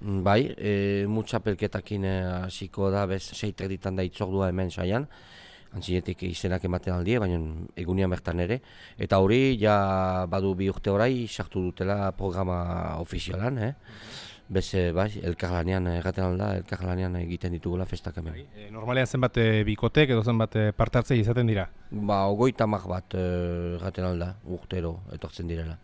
Bai, e, mutxapelketakin e, hasiko da, bez, seitek ditan da itzordua hemen saian, antzinetik izenak ematen aldie, baina egunean bertan ere. Eta hori, ja badu bi urte orai, sartu dutela programa ofizialan, eh? Bez, e, bai, elkarlanean, erraten alda, elkarlanean egiten ditugula festak hemen. E, normalean zenbat e, bikotek edo zenbat e, parte hartzei izaten dira. Ba, ogoi tamak bat e, erraten alda, urtero etortzen direla.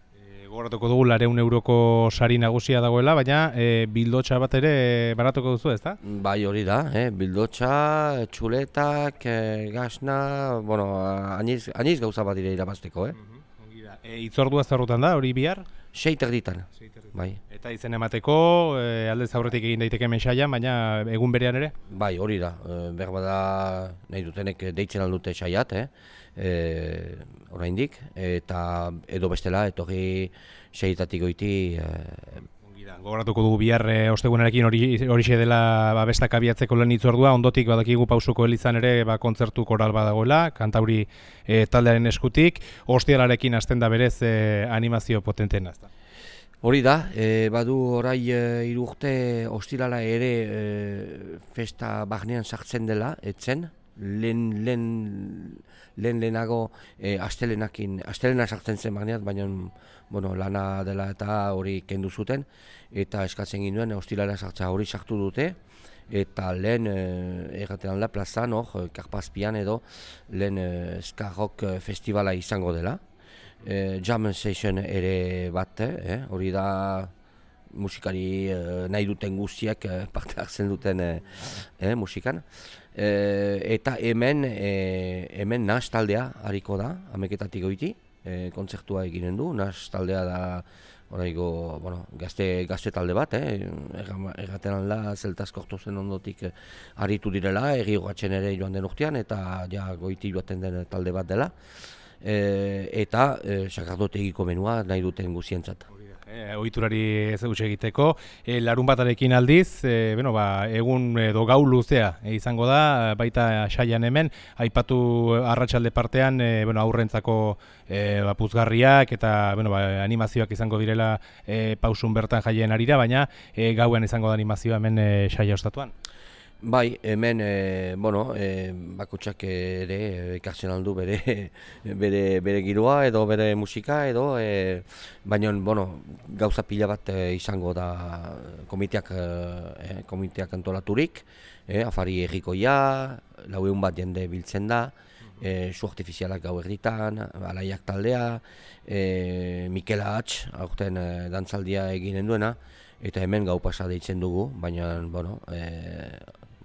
E, gogoratuko dugu lareun euroko sari nagusia dagoela, baina e, bildotxa bat ere e, baratuko duzu ez da? Bai hori da, eh? bildotxa, txuletak, eh, gasna, bueno, aniz, aniz gauza bat dire irabazteko, eh? E, itzordua zerrutan da, hori bihar? Sei terditan, bai. Eta izen emateko, e, aldez aurretik egin daiteke mesaian, baina egun berean ere? Bai, hori da, e, behar bada nahi dutenek deitzen aldute saiat, eh? E, oraindik, eta edo bestela, etorri seietatik goiti, e, da, Gogoratuko dugu bihar e, ostegunarekin hori horixe dela ba, bestak abiatzeko lehen itzordua, ondotik badakigu pausuko elizan ere ba, kontzertu koral badagoela, kantauri e, taldearen eskutik, ostialarekin hasten da berez e, animazio potenteena. ezta? Hori da, e, badu orai e, hiru urte ostirala ere e, festa bagnean sartzen dela, etzen, lehen, lehen, lehen lehenago e, astelenakin, astelena sartzen zen bagneat, baina bueno, lana dela eta hori kendu zuten, eta eskatzen ginduen ostirala sartza hori sartu dute, eta lehen e, erraten da plazan, hor, karpazpian edo, lehen e, ska rock e, festivala izango dela. E, jam session ere bat, eh, hori da musikari eh, nahi duten guztiak eh, parte hartzen duten eh, eh, musikan. E, eta hemen, e, hemen nas taldea hariko da, ameketatik goiti, e, kontzertua eginen du, nas taldea da Horaigo, bueno, gazte, gazte talde bat, eh? erraten alda zeltaz kortu zen ondotik eh, aritu direla, egi ere joan den urtean, eta ja goiti joaten den talde bat dela e, eta e, sakardotegiko menua nahi duten guzientzat. E, ohiturari ez eus egiteko, e, larun batarekin aldiz, e, bueno, ba, egun edo gau luzea e, izango da, baita saian hemen, aipatu arratsalde partean, e, bueno, aurrentzako e, ba, puzgarriak eta bueno, ba, animazioak izango direla e, pausun bertan jaien arira, baina e, gauen izango da animazioa hemen e, saia ostatuan. Bai, hemen, e, bueno, e, bakotxak ere ekartzen aldu bere, bere, bere giroa edo bere musika edo, e, baina, bueno, gauza pila bat e, izango da komiteak, e, komiteak antolaturik, e, afari errikoia, laueun bat jende biltzen da, e, su artifizialak gau erditan, alaiak taldea, e, Mikela Hatz, aurten e, dantzaldia eginen duena, eta hemen gau pasa deitzen dugu, baina, bueno, e,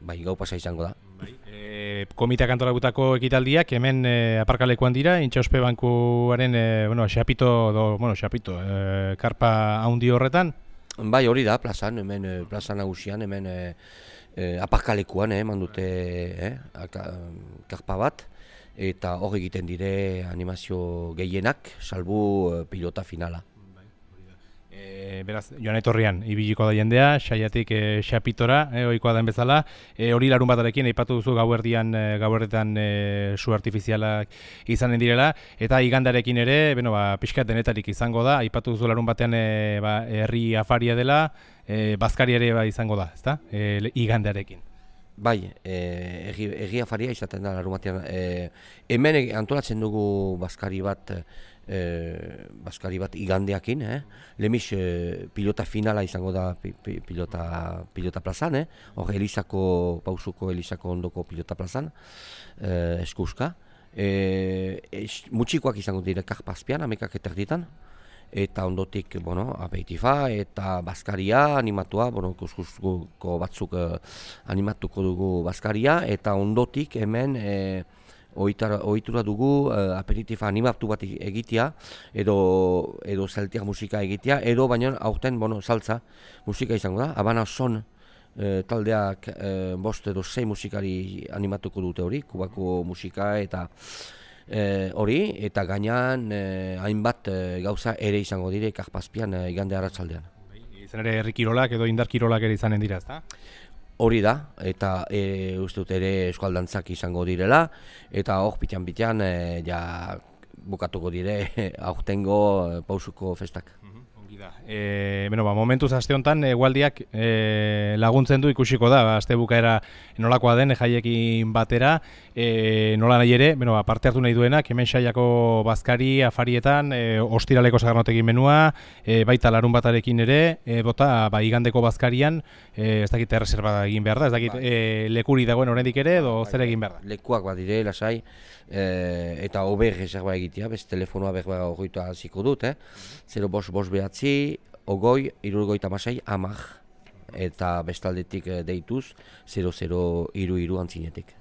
bai, gau pasa izango da. Bai. E, komiteak antolakutako ekitaldiak hemen e, aparkalekuan dira, intxauspe bankuaren, e, bueno, xapito, do, bueno, xapito, e, karpa haundi horretan? Bai, hori da, plazan, hemen, e, plazan nagusian, hemen e, e, aparkalekuan, eh, mandute eh, karpa bat, eta hor egiten dire animazio gehienak, salbu pilota finala. E, beraz, joan etorrian, ibiliko da jendea, saiatik e, xapitora, e, oikoa den bezala, e, hori larun batarekin, aipatu duzu gauerdian, e, gauerdetan e, su artifizialak izanen direla, eta igandarekin ere, beno, ba, pixkat denetarik izango da, aipatu duzu larun batean e, ba, herri afaria dela, e, bazkari ere ba, izango da, ezta? E, igandarekin. Bai, egi, egi afaria izaten da larun batean. E, hemen antolatzen dugu bazkari bat, e, baskari bat igandeakin, eh? Lemis e, pilota finala izango da pi, pi, pilota, pilota plazan, eh? Hor Elizako, pausuko Elizako ondoko pilota plazan, e, eskuska. E, es, mutxikoak izango dira karpazpian, amekak eterditan, eta ondotik, bueno, apeitifa, eta baskaria animatua, bueno, kuskusko batzuk eh, animatuko dugu baskaria, eta ondotik hemen, eh, ohitura dugu uh, aperitifa animatu bat egitea edo edo zeltiak musika egitea edo baina aurten bueno saltza musika izango da. Abana son uh, taldeak uh, bost edo sei musikari animatuko dute hori kubako musika eta hori eta gainan hainbat gauza ere izango dire karpazpian uh, igande arratsaldean bai, izan ere herrikirolak edo indarkirolak ere izanen dira ezta Hori da, eta e, uste dut ere eskualdantzak izango direla, eta hor pitian-pitian e, ja bukatuko dire aurtengo e, pausuko festak. Mhm, da. E, bueno, ba, momentuz aste honetan egualdiak e, laguntzen du ikusiko da, ba, aste bukaera nolakoa den jaiekin batera, e, nola nahi ere, bueno, ba, parte hartu nahi duenak, hemen saiako bazkari, afarietan, e, ostiraleko zagarnotekin menua, e, baita larun batarekin ere, e, bota, ba, igandeko bazkarian, e, ez dakit erreserba egin behar da, ez dakit Bai. e, lekuri dagoen oraindik ere, edo zer egin behar da. Lekuak badire, lasai, e, eta hobe reserva egitea, bez telefonoa berba horretu hasiko dut, eh? 0 bos bos behatzi, ogoi, irurgoita masai, amak, eta bestaldetik eh, deituz, 00 iru iru antzinetik.